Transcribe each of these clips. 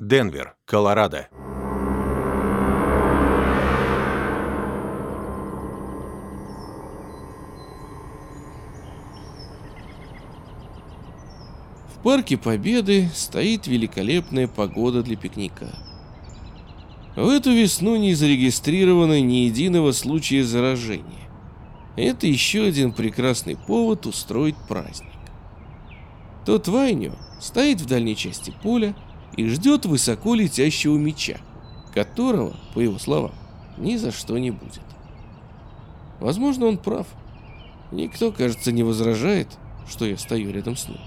Денвер, Колорадо. В парке Победы стоит великолепная погода для пикника. В эту весну не зарегистрировано ни единого случая заражения. Это еще один прекрасный повод устроить праздник. Тот Вайню стоит в дальней части поля и ждет высоко летящего меча, которого, по его словам, ни за что не будет. Возможно, он прав. Никто, кажется, не возражает, что я стою рядом с ним.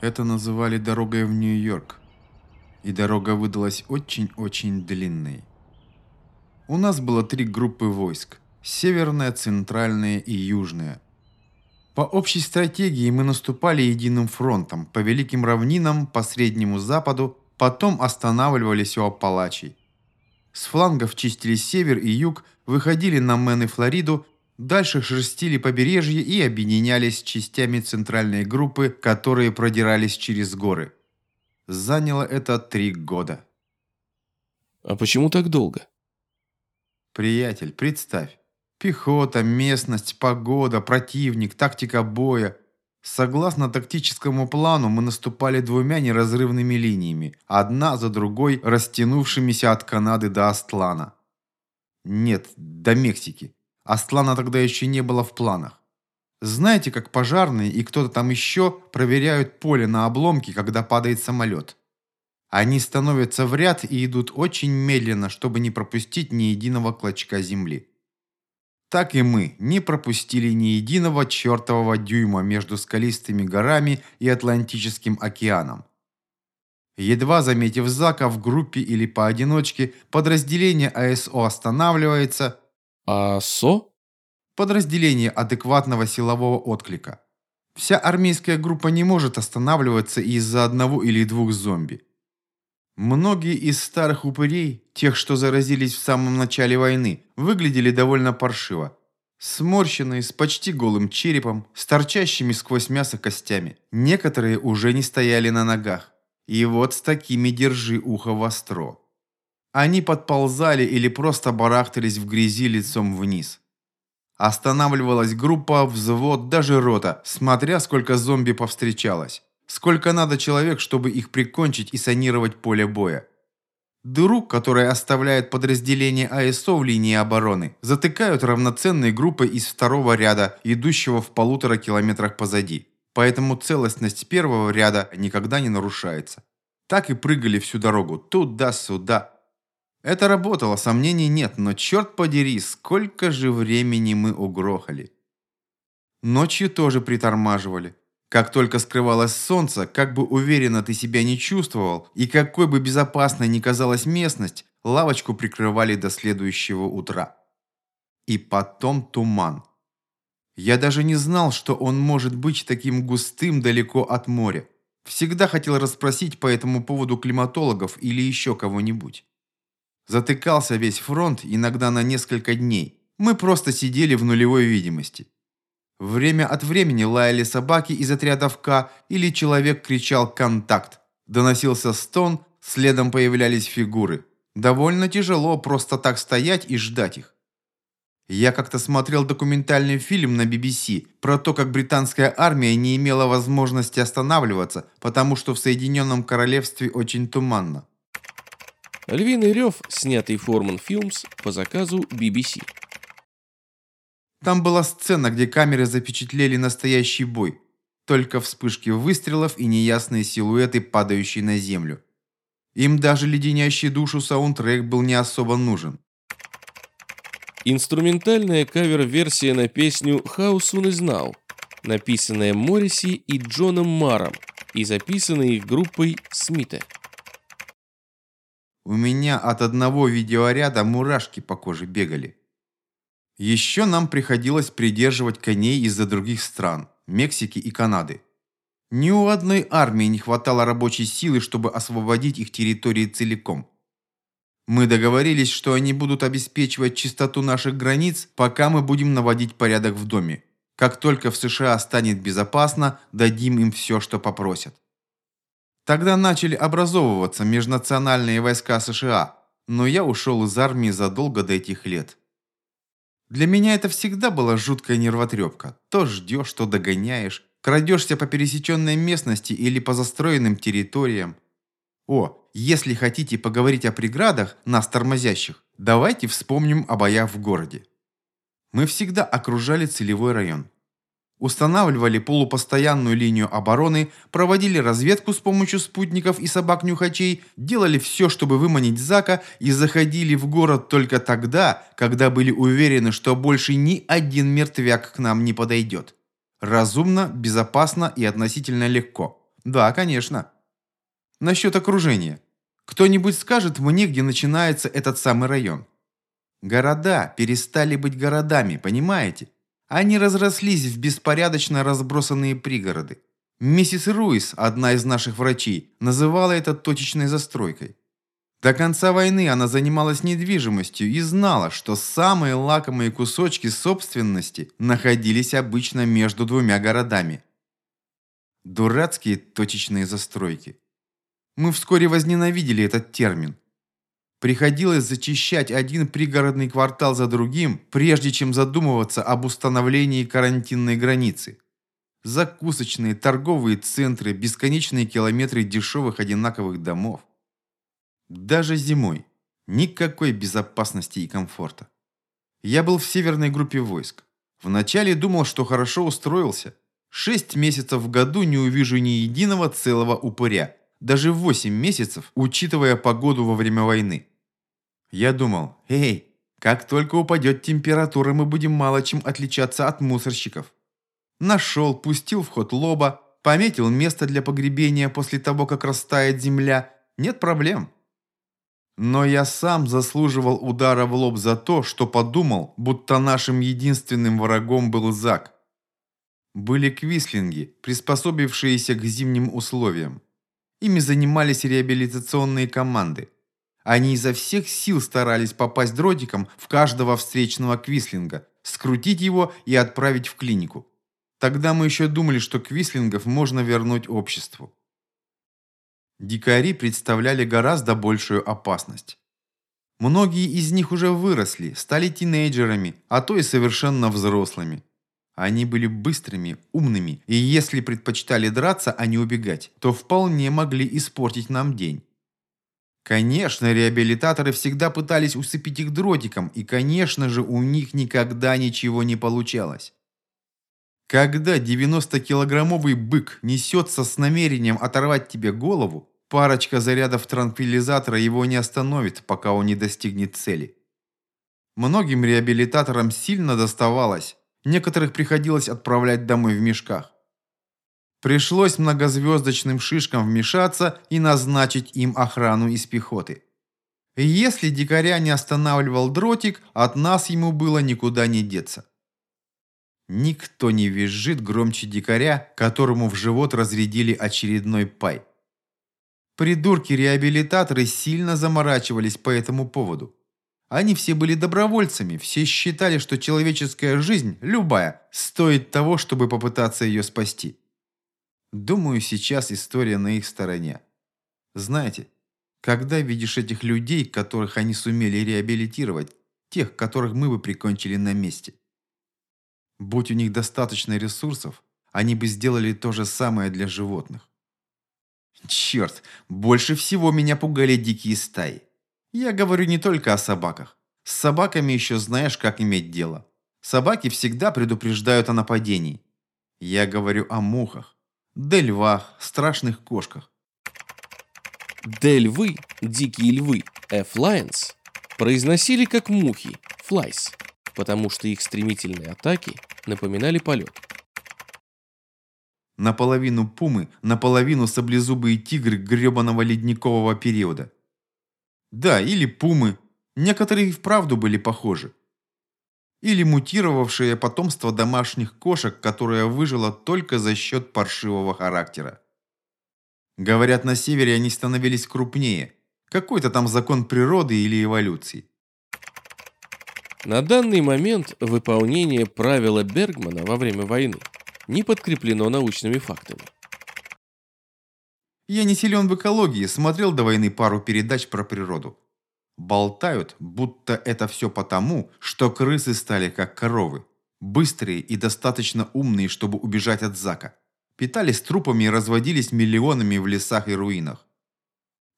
Это называли дорогой в Нью-Йорк. И дорога выдалась очень-очень длинной. У нас было три группы войск. Северная, центральная и южная. По общей стратегии мы наступали единым фронтом, по Великим равнинам, по Среднему Западу, потом останавливались у Апалачей. С флангов чистили север и юг, выходили на Мэн и Флориду Дальше шерстили побережье и объединялись частями центральной группы, которые продирались через горы. Заняло это три года. А почему так долго? Приятель, представь. Пехота, местность, погода, противник, тактика боя. Согласно тактическому плану, мы наступали двумя неразрывными линиями, одна за другой, растянувшимися от Канады до Астлана. Нет, до Мексики. Астлана тогда еще не было в планах. Знаете, как пожарные и кто-то там еще проверяют поле на обломки, когда падает самолет? Они становятся в ряд и идут очень медленно, чтобы не пропустить ни единого клочка земли. Так и мы не пропустили ни единого чертового дюйма между скалистыми горами и Атлантическим океаном. Едва заметив Зака в группе или поодиночке, подразделение АСО останавливается – а СО? Подразделение адекватного силового отклика. Вся армейская группа не может останавливаться из-за одного или двух зомби. Многие из старых упырей, тех, что заразились в самом начале войны, выглядели довольно паршиво. Сморщенные, с почти голым черепом, с торчащими сквозь мясо костями. Некоторые уже не стояли на ногах. И вот с такими держи ухо востро. Они подползали или просто барахтались в грязи лицом вниз. Останавливалась группа, взвод, даже рота, смотря сколько зомби повстречалось. Сколько надо человек, чтобы их прикончить и санировать поле боя. Дыру, которая оставляет подразделение АСО в линии обороны, затыкают равноценной группой из второго ряда, идущего в полутора километрах позади. Поэтому целостность первого ряда никогда не нарушается. Так и прыгали всю дорогу, туда-сюда, это работало, сомнений нет, но черт подери, сколько же времени мы угрохали. Ночью тоже притормаживали. Как только скрывалось солнце, как бы уверенно ты себя не чувствовал, и какой бы безопасной ни казалась местность, лавочку прикрывали до следующего утра. И потом туман. Я даже не знал, что он может быть таким густым далеко от моря. Всегда хотел расспросить по этому поводу климатологов или еще кого-нибудь. Затыкался весь фронт, иногда на несколько дней. Мы просто сидели в нулевой видимости. Время от времени лаяли собаки из отрядов К или человек кричал «Контакт!». Доносился стон, следом появлялись фигуры. Довольно тяжело просто так стоять и ждать их. Я как-то смотрел документальный фильм на BBC про то, как британская армия не имела возможности останавливаться, потому что в Соединенном Королевстве очень туманно. Львиный рев, снятый Форман Films по заказу BBC. Там была сцена, где камеры запечатлели настоящий бой. Только вспышки выстрелов и неясные силуэты, падающие на землю. Им даже леденящий душу саундтрек был не особо нужен. Инструментальная кавер-версия на песню «How Soon Is Now», написанная Морриси и Джоном Маром и записанная их группой Смита. У меня от одного видеоряда мурашки по коже бегали. Еще нам приходилось придерживать коней из-за других стран, Мексики и Канады. Ни у одной армии не хватало рабочей силы, чтобы освободить их территории целиком. Мы договорились, что они будут обеспечивать чистоту наших границ, пока мы будем наводить порядок в доме. Как только в США станет безопасно, дадим им все, что попросят. Тогда начали образовываться межнациональные войска США, но я ушел из армии задолго до этих лет. Для меня это всегда была жуткая нервотрепка. То ждешь, то догоняешь, крадешься по пересеченной местности или по застроенным территориям. О, если хотите поговорить о преградах, нас тормозящих, давайте вспомним о боях в городе. Мы всегда окружали целевой район. Устанавливали полупостоянную линию обороны, проводили разведку с помощью спутников и собак-нюхачей, делали все, чтобы выманить Зака и заходили в город только тогда, когда были уверены, что больше ни один мертвяк к нам не подойдет. Разумно, безопасно и относительно легко. Да, конечно. Насчет окружения. Кто-нибудь скажет мне, где начинается этот самый район? Города перестали быть городами, понимаете? Они разрослись в беспорядочно разбросанные пригороды. Миссис Руис, одна из наших врачей, называла это точечной застройкой. До конца войны она занималась недвижимостью и знала, что самые лакомые кусочки собственности находились обычно между двумя городами. Дурацкие точечные застройки. Мы вскоре возненавидели этот термин. Приходилось зачищать один пригородный квартал за другим, прежде чем задумываться об установлении карантинной границы. Закусочные, торговые центры, бесконечные километры дешевых одинаковых домов. Даже зимой. Никакой безопасности и комфорта. Я был в северной группе войск. Вначале думал, что хорошо устроился. Шесть месяцев в году не увижу ни единого целого упыря даже 8 месяцев, учитывая погоду во время войны. Я думал, эй, как только упадет температура, мы будем мало чем отличаться от мусорщиков. Нашел, пустил в ход лоба, пометил место для погребения после того, как растает земля. Нет проблем. Но я сам заслуживал удара в лоб за то, что подумал, будто нашим единственным врагом был Зак. Были квислинги, приспособившиеся к зимним условиям. Ими занимались реабилитационные команды. Они изо всех сил старались попасть дротиком в каждого встречного квислинга, скрутить его и отправить в клинику. Тогда мы еще думали, что квислингов можно вернуть обществу. Дикари представляли гораздо большую опасность. Многие из них уже выросли, стали тинейджерами, а то и совершенно взрослыми. Они были быстрыми, умными, и если предпочитали драться, а не убегать, то вполне могли испортить нам день. Конечно, реабилитаторы всегда пытались усыпить их дротиком, и, конечно же, у них никогда ничего не получалось. Когда 90-килограммовый бык несется с намерением оторвать тебе голову, парочка зарядов транквилизатора его не остановит, пока он не достигнет цели. Многим реабилитаторам сильно доставалось, Некоторых приходилось отправлять домой в мешках. Пришлось многозвездочным шишкам вмешаться и назначить им охрану из пехоты. Если дикаря не останавливал дротик, от нас ему было никуда не деться. Никто не визжит громче дикаря, которому в живот разрядили очередной пай. Придурки-реабилитаторы сильно заморачивались по этому поводу. Они все были добровольцами, все считали, что человеческая жизнь, любая, стоит того, чтобы попытаться ее спасти. Думаю, сейчас история на их стороне. Знаете, когда видишь этих людей, которых они сумели реабилитировать, тех, которых мы бы прикончили на месте. Будь у них достаточно ресурсов, они бы сделали то же самое для животных. Черт, больше всего меня пугали дикие стаи. Я говорю не только о собаках. С собаками еще знаешь, как иметь дело. Собаки всегда предупреждают о нападении. Я говорю о мухах, да львах, страшных кошках. Д-львы, дикие львы, F-lions, произносили как мухи, flies, потому что их стремительные атаки напоминали полет. Наполовину пумы, наполовину саблезубые тигры гребаного ледникового периода. Да, или пумы. Некоторые и вправду были похожи. Или мутировавшее потомство домашних кошек, которое выжило только за счет паршивого характера. Говорят, на севере они становились крупнее. Какой-то там закон природы или эволюции. На данный момент выполнение правила Бергмана во время войны не подкреплено научными фактами. Я не силен в экологии, смотрел до войны пару передач про природу. Болтают, будто это все потому, что крысы стали как коровы. Быстрые и достаточно умные, чтобы убежать от Зака. Питались трупами и разводились миллионами в лесах и руинах.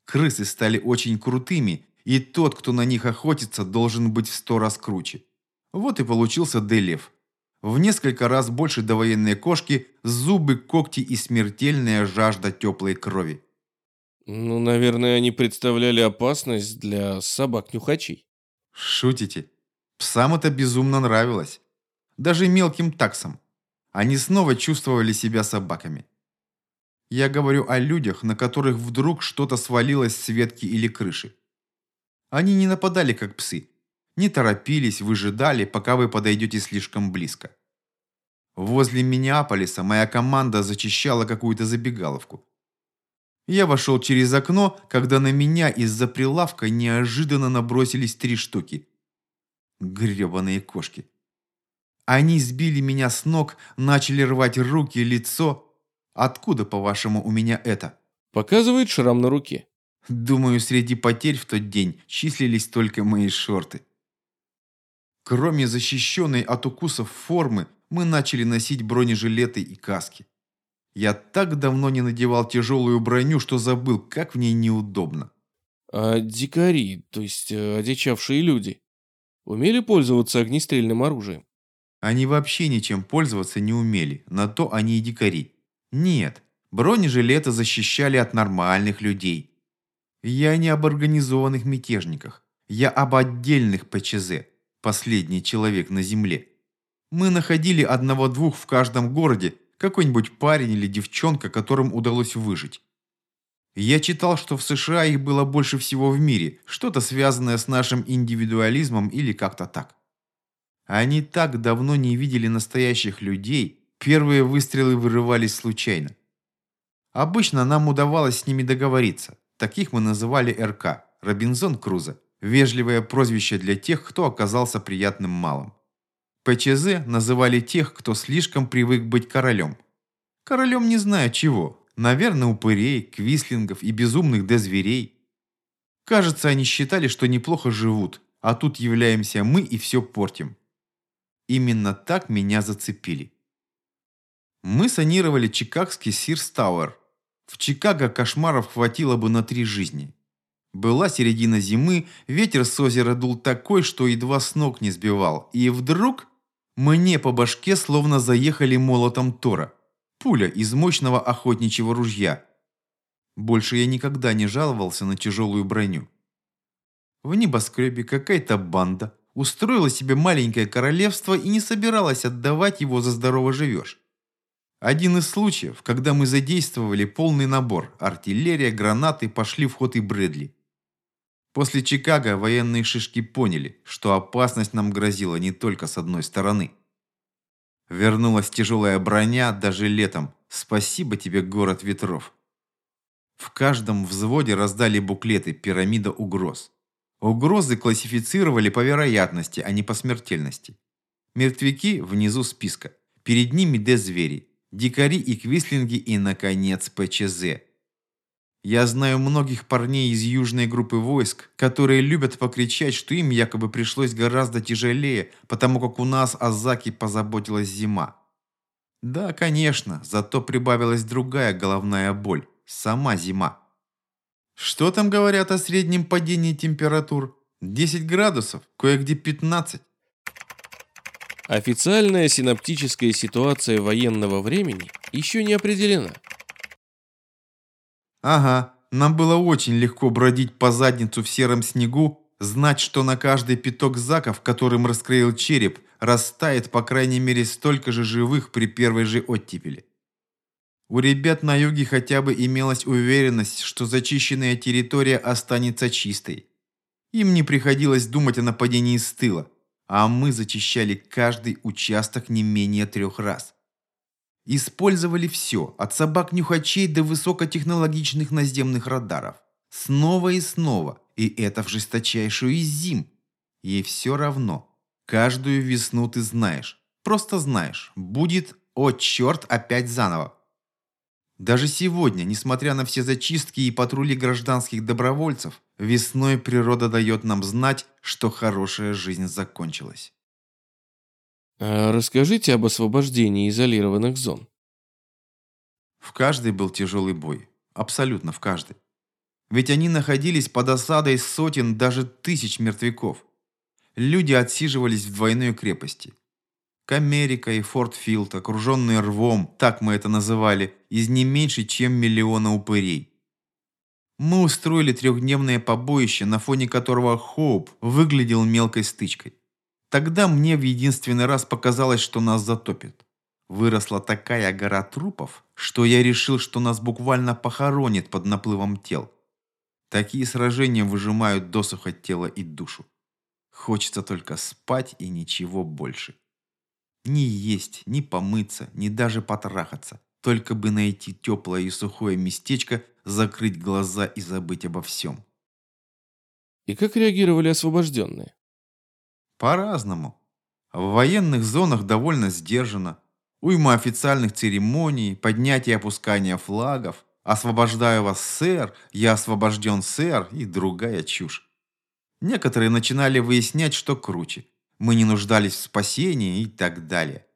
Крысы стали очень крутыми, и тот, кто на них охотится, должен быть в сто раз круче. Вот и получился Делев. В несколько раз больше довоенной кошки, зубы, когти и смертельная жажда теплой крови. Ну, наверное, они представляли опасность для собак-нюхачей. Шутите? Псам это безумно нравилось. Даже мелким таксам. Они снова чувствовали себя собаками. Я говорю о людях, на которых вдруг что-то свалилось с ветки или крыши. Они не нападали, как псы. Не торопились, выжидали, пока вы подойдете слишком близко. Возле Миннеаполиса моя команда зачищала какую-то забегаловку. Я вошел через окно, когда на меня из-за прилавка неожиданно набросились три штуки. Гребаные кошки. Они сбили меня с ног, начали рвать руки, лицо. Откуда, по-вашему, у меня это? Показывает шрам на руке. Думаю, среди потерь в тот день числились только мои шорты. Кроме защищенной от укусов формы, мы начали носить бронежилеты и каски. Я так давно не надевал тяжелую броню, что забыл, как в ней неудобно. А дикари, то есть э, одичавшие люди, умели пользоваться огнестрельным оружием? Они вообще ничем пользоваться не умели, на то они и дикари. Нет, бронежилеты защищали от нормальных людей. Я не об организованных мятежниках, я об отдельных ПЧЗ, последний человек на земле. Мы находили одного-двух в каждом городе, какой-нибудь парень или девчонка, которым удалось выжить. Я читал, что в США их было больше всего в мире, что-то связанное с нашим индивидуализмом или как-то так. Они так давно не видели настоящих людей, первые выстрелы вырывались случайно. Обычно нам удавалось с ними договориться. Таких мы называли РК – Робинзон Крузо. Вежливое прозвище для тех, кто оказался приятным малым. ПЧЗ называли тех, кто слишком привык быть королем. Королем не знаю чего. Наверное, упырей, квислингов и безумных дезверей. Кажется, они считали, что неплохо живут, а тут являемся мы и все портим. Именно так меня зацепили. Мы санировали чикагский Сирс Тауэр. В Чикаго кошмаров хватило бы на три жизни. Была середина зимы, ветер с озера дул такой, что едва с ног не сбивал. И вдруг мне по башке словно заехали молотом Тора. Пуля из мощного охотничьего ружья. Больше я никогда не жаловался на тяжелую броню. В небоскребе какая-то банда устроила себе маленькое королевство и не собиралась отдавать его за здорово живешь. Один из случаев, когда мы задействовали полный набор, артиллерия, гранаты, пошли в ход и Брэдли. После Чикаго военные шишки поняли, что опасность нам грозила не только с одной стороны. Вернулась тяжелая броня даже летом. Спасибо тебе, город ветров. В каждом взводе раздали буклеты «Пирамида угроз». Угрозы классифицировали по вероятности, а не по смертельности. Мертвяки внизу списка. Перед ними Д-звери, дикари и квислинги и, наконец, ПЧЗ. Я знаю многих парней из южной группы войск, которые любят покричать, что им якобы пришлось гораздо тяжелее, потому как у нас о Заке позаботилась зима. Да, конечно, зато прибавилась другая головная боль – сама зима. Что там говорят о среднем падении температур? 10 градусов, кое-где 15. Официальная синаптическая ситуация военного времени еще не определена. Ага, нам было очень легко бродить по задницу в сером снегу, знать, что на каждый пяток заков, которым раскроил череп, растает по крайней мере столько же живых при первой же оттепели. У ребят на юге хотя бы имелась уверенность, что зачищенная территория останется чистой. Им не приходилось думать о нападении с тыла, а мы зачищали каждый участок не менее трех раз. Использовали все, от собак-нюхачей до высокотехнологичных наземных радаров. Снова и снова, и это в жесточайшую из зим. Ей все равно. Каждую весну ты знаешь, просто знаешь, будет, о черт, опять заново. Даже сегодня, несмотря на все зачистки и патрули гражданских добровольцев, весной природа дает нам знать, что хорошая жизнь закончилась. А расскажите об освобождении изолированных зон. В каждой был тяжелый бой. Абсолютно в каждой. Ведь они находились под осадой сотен, даже тысяч мертвяков. Люди отсиживались в двойной крепости. Камерика и Фортфилд, окруженные рвом, так мы это называли, из не меньше, чем миллиона упырей. Мы устроили трехдневное побоище, на фоне которого Хоуп выглядел мелкой стычкой. Тогда мне в единственный раз показалось, что нас затопит. Выросла такая гора трупов, что я решил, что нас буквально похоронит под наплывом тел. Такие сражения выжимают досуха тело и душу. Хочется только спать и ничего больше. Ни есть, ни помыться, ни даже потрахаться. Только бы найти теплое и сухое местечко, закрыть глаза и забыть обо всем. И как реагировали освобожденные? По-разному. В военных зонах довольно сдержанно. Уйма официальных церемоний, поднятие и опускание флагов. «Освобождаю вас, сэр», «Я освобожден, сэр» и другая чушь. Некоторые начинали выяснять, что круче. Мы не нуждались в спасении и так далее.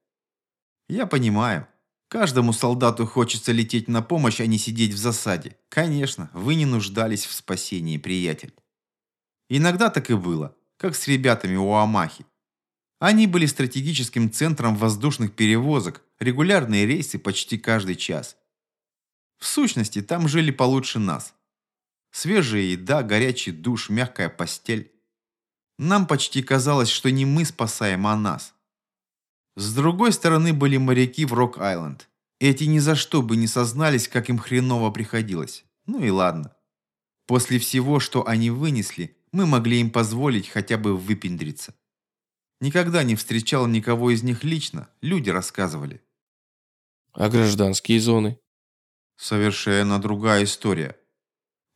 Я понимаю. Каждому солдату хочется лететь на помощь, а не сидеть в засаде. Конечно, вы не нуждались в спасении, приятель. Иногда так и было как с ребятами у Амахи. Они были стратегическим центром воздушных перевозок, регулярные рейсы почти каждый час. В сущности, там жили получше нас. Свежая еда, горячий душ, мягкая постель. Нам почти казалось, что не мы спасаем, а нас. С другой стороны были моряки в Рок-Айленд. Эти ни за что бы не сознались, как им хреново приходилось. Ну и ладно. После всего, что они вынесли, мы могли им позволить хотя бы выпендриться. Никогда не встречал никого из них лично, люди рассказывали. А гражданские зоны? Совершенно другая история.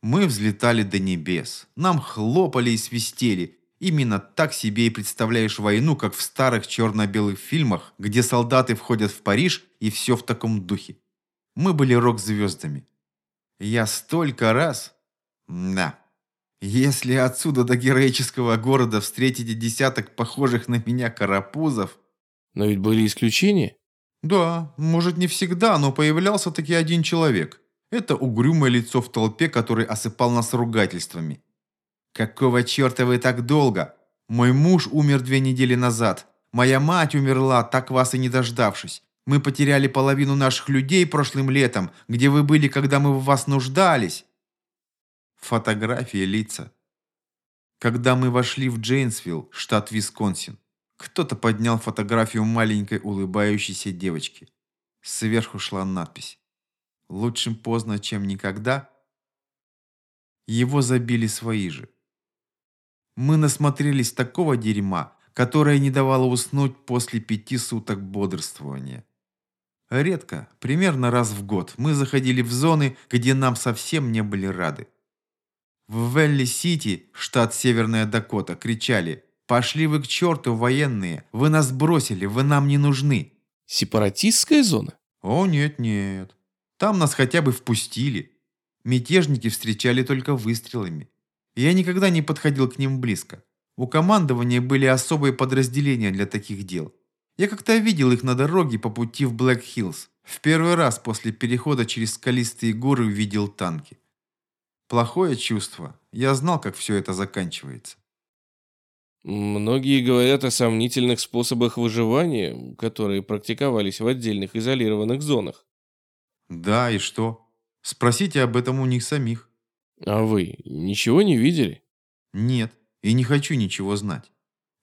Мы взлетали до небес, нам хлопали и свистели. Именно так себе и представляешь войну, как в старых черно-белых фильмах, где солдаты входят в Париж и все в таком духе. Мы были рок-звездами. Я столько раз... Да. Если отсюда до героического города встретите десяток похожих на меня карапузов... Но ведь были исключения? Да, может не всегда, но появлялся таки один человек. Это угрюмое лицо в толпе, который осыпал нас ругательствами. «Какого черта вы так долго? Мой муж умер две недели назад. Моя мать умерла, так вас и не дождавшись. Мы потеряли половину наших людей прошлым летом, где вы были, когда мы в вас нуждались. Фотографии лица. Когда мы вошли в Джейнсвилл, штат Висконсин, кто-то поднял фотографию маленькой улыбающейся девочки. Сверху шла надпись. «Лучшим поздно, чем никогда». Его забили свои же. Мы насмотрелись такого дерьма, которое не давало уснуть после пяти суток бодрствования. Редко, примерно раз в год, мы заходили в зоны, где нам совсем не были рады. В Велли-Сити, штат Северная Дакота, кричали «Пошли вы к черту, военные! Вы нас бросили, вы нам не нужны!» Сепаратистская зона? О, нет-нет. Там нас хотя бы впустили. Мятежники встречали только выстрелами. Я никогда не подходил к ним близко. У командования были особые подразделения для таких дел. Я как-то видел их на дороге по пути в Блэк-Хиллз. В первый раз после перехода через скалистые горы увидел танки. Плохое чувство. Я знал, как все это заканчивается. Многие говорят о сомнительных способах выживания, которые практиковались в отдельных изолированных зонах. Да, и что? Спросите об этом у них самих. А вы ничего не видели? Нет, и не хочу ничего знать.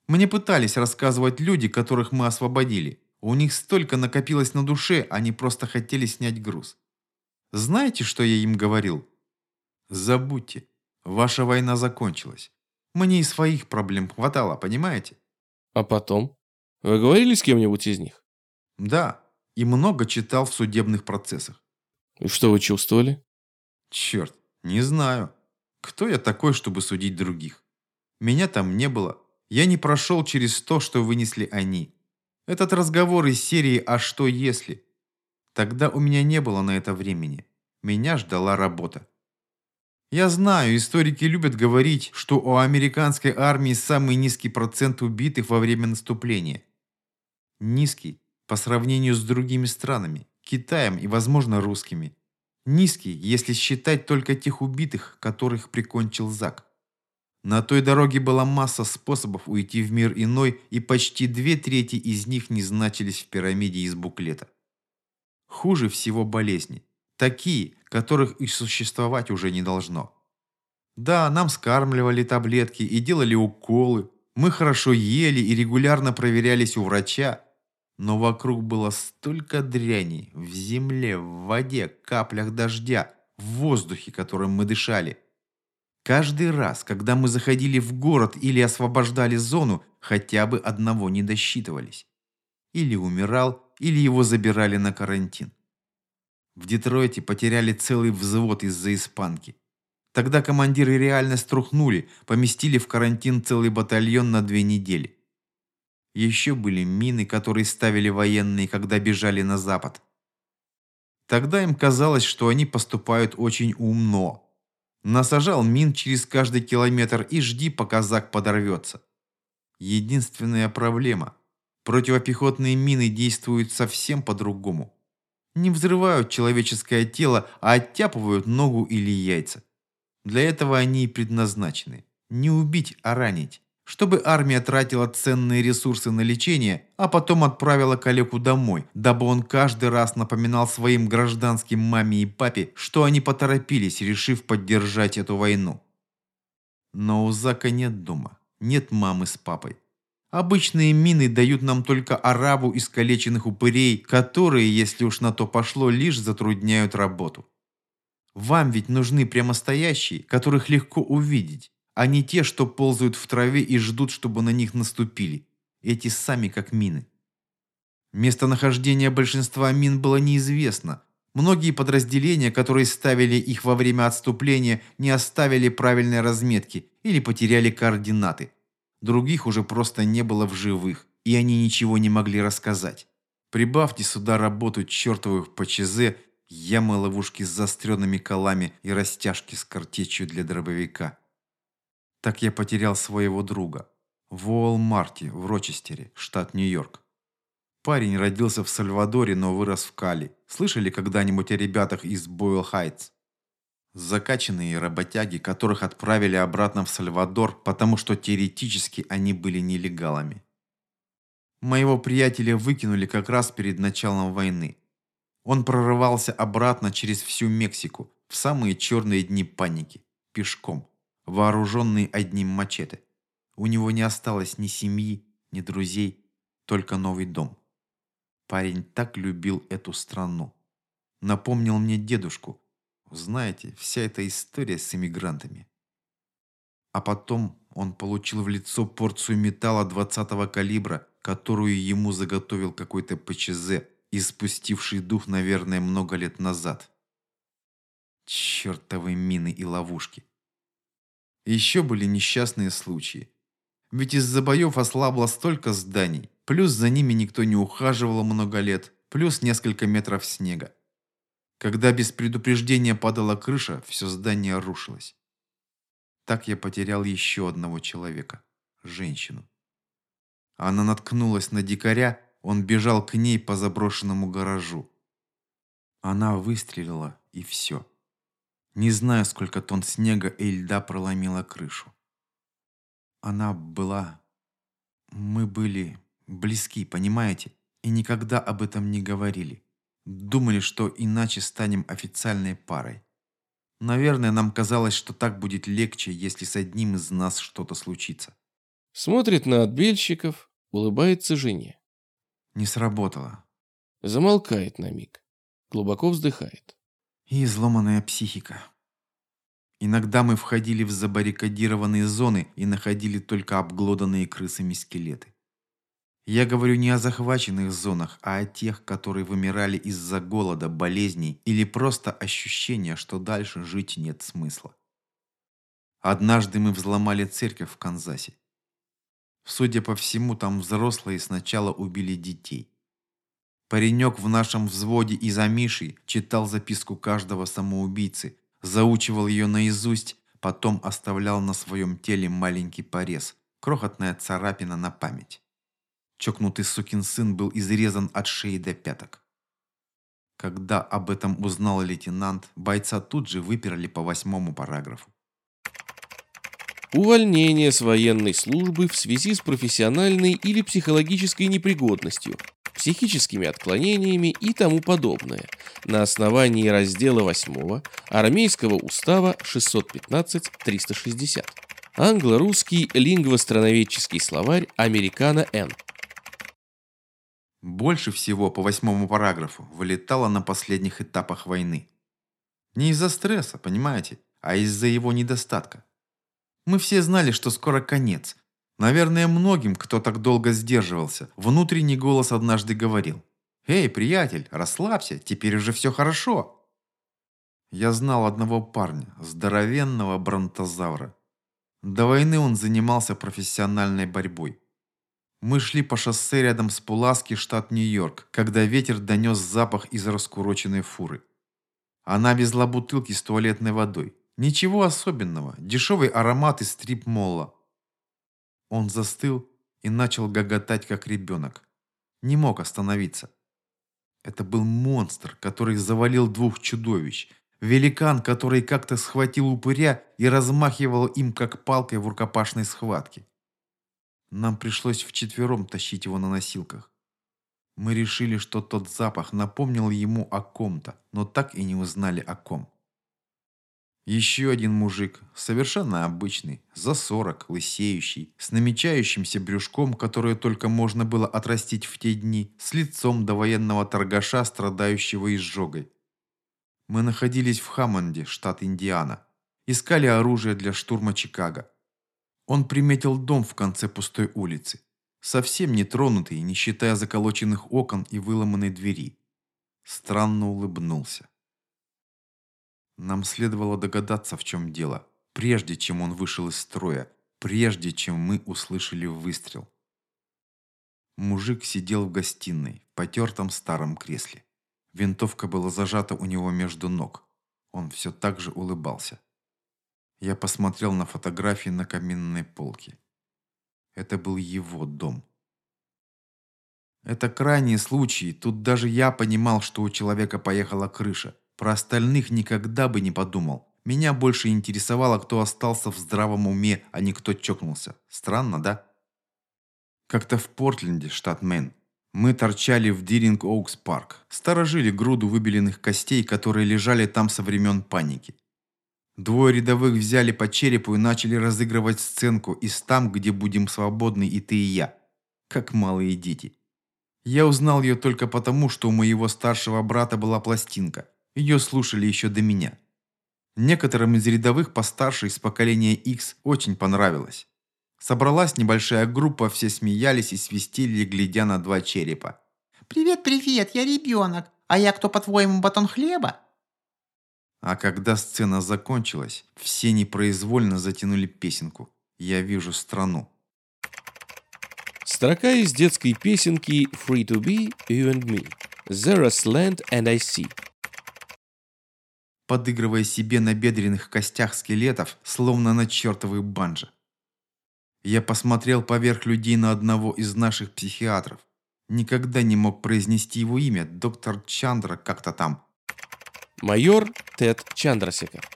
Мне пытались рассказывать люди, которых мы освободили. У них столько накопилось на душе, они просто хотели снять груз. Знаете, что я им говорил? Забудьте. Ваша война закончилась. Мне и своих проблем хватало, понимаете? А потом? Вы говорили с кем-нибудь из них? Да, и много читал в судебных процессах. И что вы чувствовали? Черт, не знаю. Кто я такой, чтобы судить других? Меня там не было. Я не прошел через то, что вынесли они. Этот разговор из серии «А что если?». Тогда у меня не было на это времени. Меня ждала работа. Я знаю, историки любят говорить, что у американской армии самый низкий процент убитых во время наступления. Низкий по сравнению с другими странами, Китаем и, возможно, русскими. Низкий, если считать только тех убитых, которых прикончил Зак. На той дороге была масса способов уйти в мир иной, и почти две трети из них не значились в пирамиде из буклета. Хуже всего болезни. Такие, которых и существовать уже не должно. Да, нам скармливали таблетки и делали уколы. Мы хорошо ели и регулярно проверялись у врача. Но вокруг было столько дряни в земле, в воде, каплях дождя, в воздухе, которым мы дышали. Каждый раз, когда мы заходили в город или освобождали зону, хотя бы одного не досчитывались. Или умирал, или его забирали на карантин. В Детройте потеряли целый взвод из-за испанки. Тогда командиры реально струхнули, поместили в карантин целый батальон на две недели. Еще были мины, которые ставили военные, когда бежали на запад. Тогда им казалось, что они поступают очень умно. Насажал мин через каждый километр и жди, пока Зак подорвется. Единственная проблема – противопехотные мины действуют совсем по-другому не взрывают человеческое тело, а оттяпывают ногу или яйца. Для этого они и предназначены. Не убить, а ранить. Чтобы армия тратила ценные ресурсы на лечение, а потом отправила калеку домой, дабы он каждый раз напоминал своим гражданским маме и папе, что они поторопились, решив поддержать эту войну. Но у Зака нет дома, нет мамы с папой. Обычные мины дают нам только арабу искалеченных упырей, которые, если уж на то пошло, лишь затрудняют работу. Вам ведь нужны прямостоящие, которых легко увидеть, а не те, что ползают в траве и ждут, чтобы на них наступили. Эти сами как мины. Местонахождение большинства мин было неизвестно. Многие подразделения, которые ставили их во время отступления, не оставили правильной разметки или потеряли координаты. Других уже просто не было в живых, и они ничего не могли рассказать. Прибавьте сюда работу чертовых ПЧЗ, ямы-ловушки с заостренными колами и растяжки с картечью для дробовика. Так я потерял своего друга. В Уолмарте, в Рочестере, штат Нью-Йорк. Парень родился в Сальвадоре, но вырос в Кали. Слышали когда-нибудь о ребятах из Бойл Хайтс? Закачанные работяги, которых отправили обратно в Сальвадор, потому что теоретически они были нелегалами. Моего приятеля выкинули как раз перед началом войны. Он прорывался обратно через всю Мексику, в самые черные дни паники, пешком, вооруженный одним мачете. У него не осталось ни семьи, ни друзей, только новый дом. Парень так любил эту страну. Напомнил мне дедушку, знаете, вся эта история с иммигрантами. А потом он получил в лицо порцию металла 20-го калибра, которую ему заготовил какой-то ПЧЗ, испустивший дух, наверное, много лет назад. Чертовы мины и ловушки. Еще были несчастные случаи. Ведь из-за боев ослабло столько зданий, плюс за ними никто не ухаживал много лет, плюс несколько метров снега. Когда без предупреждения падала крыша, все здание рушилось. Так я потерял еще одного человека, женщину. Она наткнулась на дикаря, он бежал к ней по заброшенному гаражу. Она выстрелила, и все. Не знаю, сколько тонн снега и льда проломила крышу. Она была... Мы были близки, понимаете? И никогда об этом не говорили. Думали, что иначе станем официальной парой. Наверное, нам казалось, что так будет легче, если с одним из нас что-то случится. Смотрит на отбельщиков, улыбается жене. Не сработало. Замолкает на миг. Глубоко вздыхает. И изломанная психика. Иногда мы входили в забаррикадированные зоны и находили только обглоданные крысами скелеты. Я говорю не о захваченных зонах, а о тех, которые вымирали из-за голода, болезней или просто ощущения, что дальше жить нет смысла. Однажды мы взломали церковь в Канзасе. Судя по всему, там взрослые сначала убили детей. Паренек в нашем взводе из Амиши читал записку каждого самоубийцы, заучивал ее наизусть, потом оставлял на своем теле маленький порез, крохотная царапина на память. Чокнутый сукин сын был изрезан от шеи до пяток. Когда об этом узнал лейтенант, бойца тут же выперли по восьмому параграфу. Увольнение с военной службы в связи с профессиональной или психологической непригодностью, психическими отклонениями и тому подобное на основании раздела 8 Армейского устава 615-360. Англо-русский лингвостроноведческий словарь Американо Н. Больше всего по восьмому параграфу вылетало на последних этапах войны. Не из-за стресса, понимаете, а из-за его недостатка. Мы все знали, что скоро конец. Наверное, многим, кто так долго сдерживался, внутренний голос однажды говорил. «Эй, приятель, расслабься, теперь уже все хорошо». Я знал одного парня, здоровенного бронтозавра. До войны он занимался профессиональной борьбой. Мы шли по шоссе рядом с Пуласки, штат Нью-Йорк, когда ветер донес запах из раскуроченной фуры. Она везла бутылки с туалетной водой. Ничего особенного, дешевый аромат из стрип-молла. Он застыл и начал гоготать, как ребенок. Не мог остановиться. Это был монстр, который завалил двух чудовищ. Великан, который как-то схватил упыря и размахивал им, как палкой в рукопашной схватке. Нам пришлось вчетвером тащить его на носилках. Мы решили, что тот запах напомнил ему о ком-то, но так и не узнали о ком. Еще один мужик, совершенно обычный, за сорок, лысеющий, с намечающимся брюшком, которое только можно было отрастить в те дни, с лицом до военного торгаша, страдающего изжогой. Мы находились в Хаммонде, штат Индиана. Искали оружие для штурма Чикаго. Он приметил дом в конце пустой улицы, совсем не тронутый, не считая заколоченных окон и выломанной двери. Странно улыбнулся. Нам следовало догадаться, в чем дело, прежде чем он вышел из строя, прежде чем мы услышали выстрел. Мужик сидел в гостиной, в потертом старом кресле. Винтовка была зажата у него между ног. Он все так же улыбался. Я посмотрел на фотографии на каминной полке. Это был его дом. Это крайний случай, тут даже я понимал, что у человека поехала крыша. Про остальных никогда бы не подумал. Меня больше интересовало, кто остался в здравом уме, а не кто чокнулся. Странно, да? Как-то в Портленде, штат Мэн, мы торчали в Диринг Оукс парк, сторожили груду выбеленных костей, которые лежали там со времен паники. Двое рядовых взяли по черепу и начали разыгрывать сценку из там, где будем свободны и ты, и я. Как малые дети. Я узнал ее только потому, что у моего старшего брата была пластинка. Ее слушали еще до меня. Некоторым из рядовых постарше из поколения X очень понравилось. Собралась небольшая группа, все смеялись и свистели, глядя на два черепа. «Привет, привет, я ребенок. А я кто, по-твоему, батон хлеба?» А когда сцена закончилась, все непроизвольно затянули песенку «Я вижу страну». Строка из детской песенки «Free to be, you and me». «There is land and I see». Подыгрывая себе на бедренных костях скелетов, словно на чертовой банджо. Я посмотрел поверх людей на одного из наших психиатров. Никогда не мог произнести его имя, доктор Чандра как-то там – Майор Тед Чандрасекар.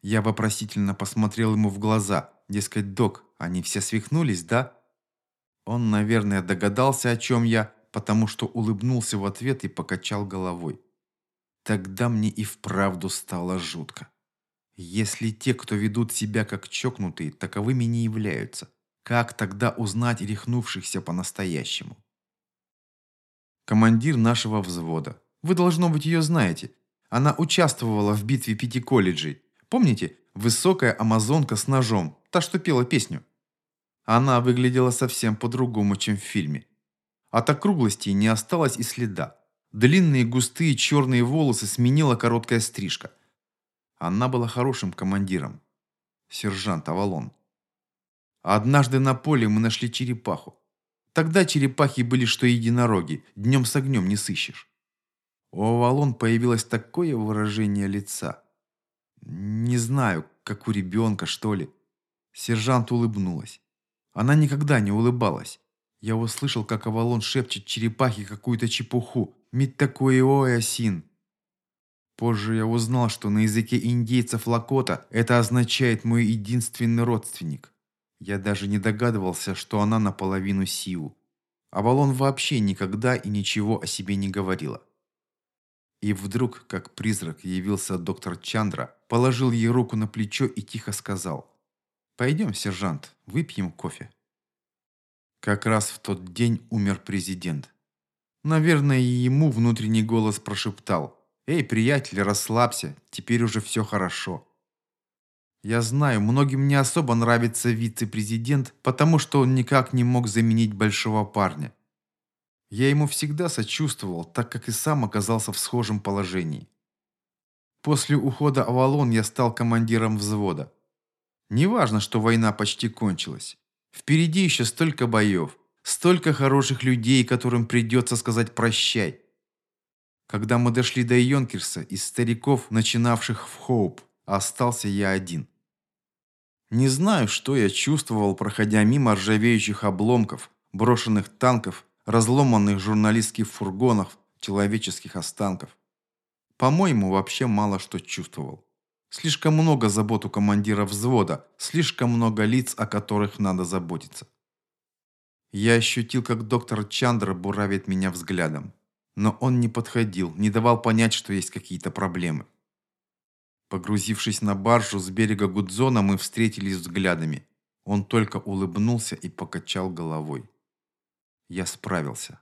Я вопросительно посмотрел ему в глаза. Дескать, док, они все свихнулись, да? Он, наверное, догадался, о чем я, потому что улыбнулся в ответ и покачал головой. Тогда мне и вправду стало жутко. Если те, кто ведут себя как чокнутые, таковыми не являются, как тогда узнать рехнувшихся по-настоящему? Командир нашего взвода, вы, должно быть, ее знаете. Она участвовала в битве пяти колледжей. Помните? Высокая амазонка с ножом, та, что пела песню. Она выглядела совсем по-другому, чем в фильме. От округлости не осталось и следа. Длинные густые черные волосы сменила короткая стрижка. Она была хорошим командиром. Сержант Авалон. Однажды на поле мы нашли черепаху. Тогда черепахи были что единороги, днем с огнем не сыщешь. У Авалон появилось такое выражение лица. Не знаю, как у ребенка, что ли. Сержант улыбнулась. Она никогда не улыбалась. Я услышал, как Авалон шепчет черепахе какую-то чепуху. «Мить такое ой, осин!» Позже я узнал, что на языке индейцев Лакота это означает «мой единственный родственник». Я даже не догадывался, что она наполовину Сиу. Авалон вообще никогда и ничего о себе не говорила. И вдруг, как призрак, явился доктор Чандра, положил ей руку на плечо и тихо сказал «Пойдем, сержант, выпьем кофе». Как раз в тот день умер президент. Наверное, и ему внутренний голос прошептал «Эй, приятель, расслабься, теперь уже все хорошо». Я знаю, многим не особо нравится вице-президент, потому что он никак не мог заменить большого парня. Я ему всегда сочувствовал, так как и сам оказался в схожем положении. После ухода Авалон я стал командиром взвода. Неважно, что война почти кончилась. Впереди еще столько боев, столько хороших людей, которым придется сказать «прощай». Когда мы дошли до Йонкерса, из стариков, начинавших в Хоуп, остался я один. Не знаю, что я чувствовал, проходя мимо ржавеющих обломков, брошенных танков разломанных журналистских фургонов, человеческих останков. По-моему, вообще мало что чувствовал. Слишком много забот у командира взвода, слишком много лиц, о которых надо заботиться. Я ощутил, как доктор Чандра буравит меня взглядом. Но он не подходил, не давал понять, что есть какие-то проблемы. Погрузившись на баржу с берега Гудзона, мы встретились взглядами. Он только улыбнулся и покачал головой. Я справился.